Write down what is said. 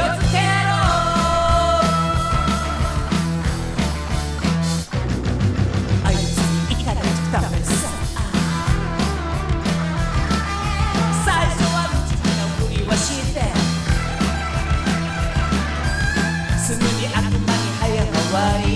をつけろ。あいつに生きたらダメさ最初は無知なふりはしてすぐにあ悪まに早く終わり